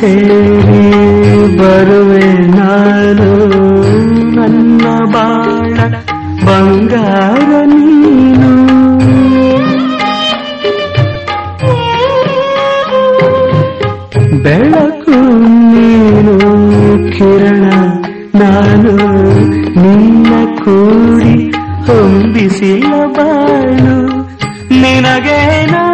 से बर ನಾನು ನಿನ್ನ ಕೂಡಿ ಹೊಂದಿಸಿಲ್ಲ ಬಾಳು. ನಿನಗೆ ನಾ